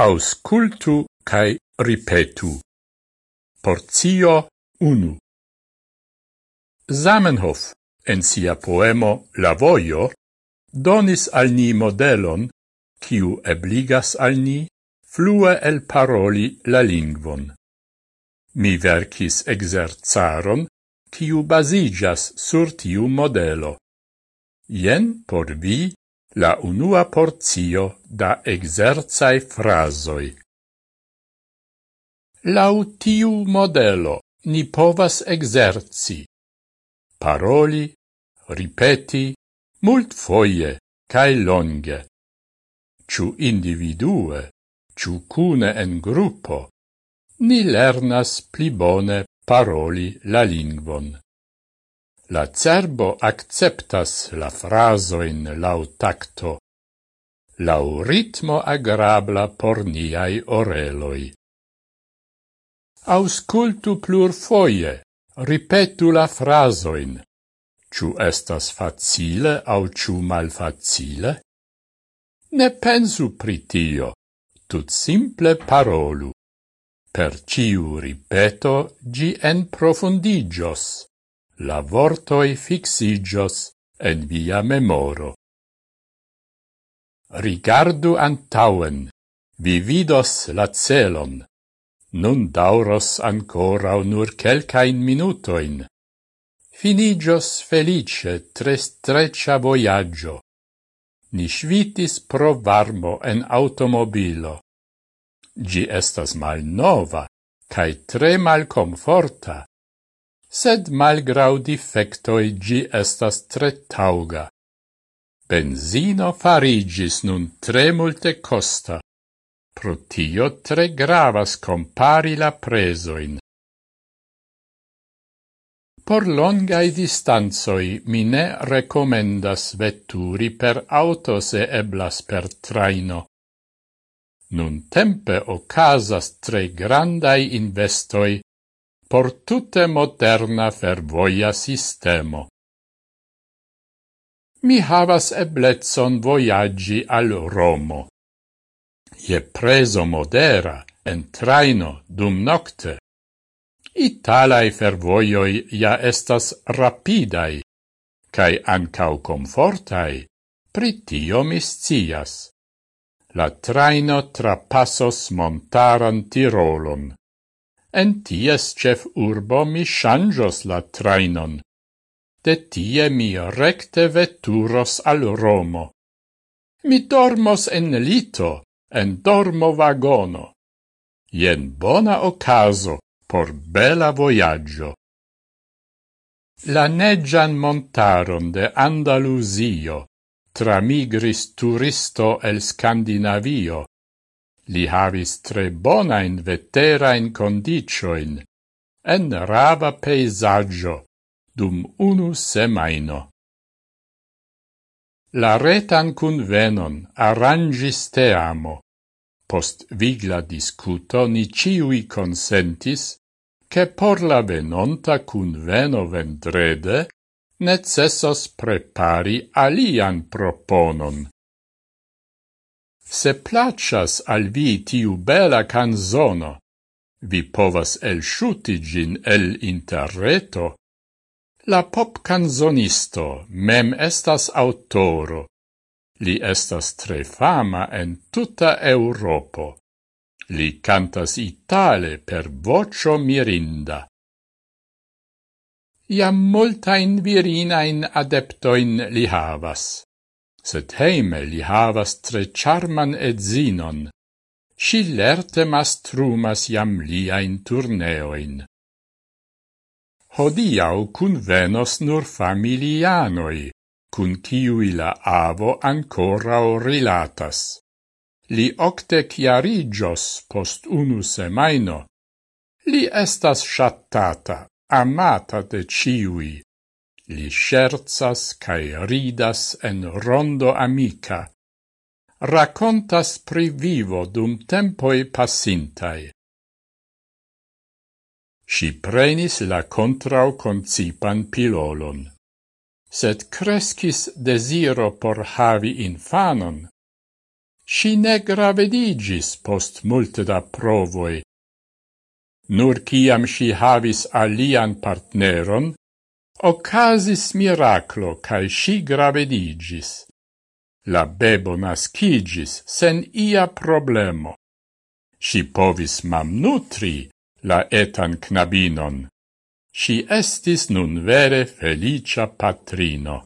auscultu cae ripetu. Porzio 1 Zamenhof, en sia poemo La Voio, donis al ni modelon, kiu ebligas al ni flue el paroli la lingvon. Mi verkis exerzaron, kiu basigas sur tiu modelo. Jen por vi la unua porzio da exerzae frasoi. Lau tiu modelo ni povas exerci, paroli, ripeti, mult foie, cae longe. Ciu individue, ciu cune en gruppo, ni lernas pli bone paroli la lingvon. La cerbo acceptas la frasoin lau tacto, lau ritmo agrabla por niai oreloi. Auscultu plur foie, ripetu la frasoin. Ciu estas facile au ciu malfacile? Ne pensu pritio, tut simple parolu. Per ciu ripeto, gi en profundigios la vortoi fixigios en via memoro. Rigardu antauen, vi vidos la celon. Nun dauros ancora nur quelcain minutoin. Finigios felice tre streccia voyaggio. Ni svitis pro varmo en automobilo. Gi estas mal nova, cae tre mal comforta sed malgrau defectoi gi estas tre tauga. Benzino farigis nun tre multe costa. Pro tio tre gravas compari la presoin. Por longai distanzoi mi ne recomendas vetturi per auto se eblas per traino. Nun tempe ocasas tre grandai investoi por tutte moderna fervoia sistemo. Mi havas eblezzon voyaggi al Romo. Je preso modera, en traino, dum nocte. Italae fervoioi ja estas rapidai, cae ancau confortai, pritio miscias. La traino trapassos montaran Tirolon En ties cef urbo mi changios la trainon. De tie mi recte veturos al Romo. Mi dormos en lito, en dormo vagono. Ien bona ocaso por bela voyaggio. La neggian montaron de Andalusio tramigris turisto el Scandinavio Li havis tre bonain veterain condicioin, en rava peisaggio, dum unu semaino. La retan convenon arrangis teamo. Post vigla discuto ni ciui consentis che por la venonta conveno vendrede necessos prepari alian proponon se placas al vi tiu bela canzono, vi povas el gin el interreto. La pop canzonisto mem estas autoro. Li estas tre fama en tuta Europo. Li cantas itale per vocio mirinda. Iam multain virinain adeptoin li havas sed heime li havas tre charman et zinon. Si lerte mastrumas jam liain turneoin. Hodiau convenos nur familianoi, cun ciui la avo ancora rilatas. Li octe chiarigios post unu semaino. Li estas shattata, amata de ciui, Li scherzas cae ridas en rondo amica, racontas pri vivo dum tempoi passintai. Si prenis la contrau concipan pilolon, sed crescis desiro por havi infanon. Si ne gravedigis post multe da provoi. Nur ciam si havis alian partneron, ocasis miraclo, cae si gravedigis. La bebo nascigis sen ia problemo. Si povis mamnutri la etan knabinon. Si estis nun vere felicia patrino.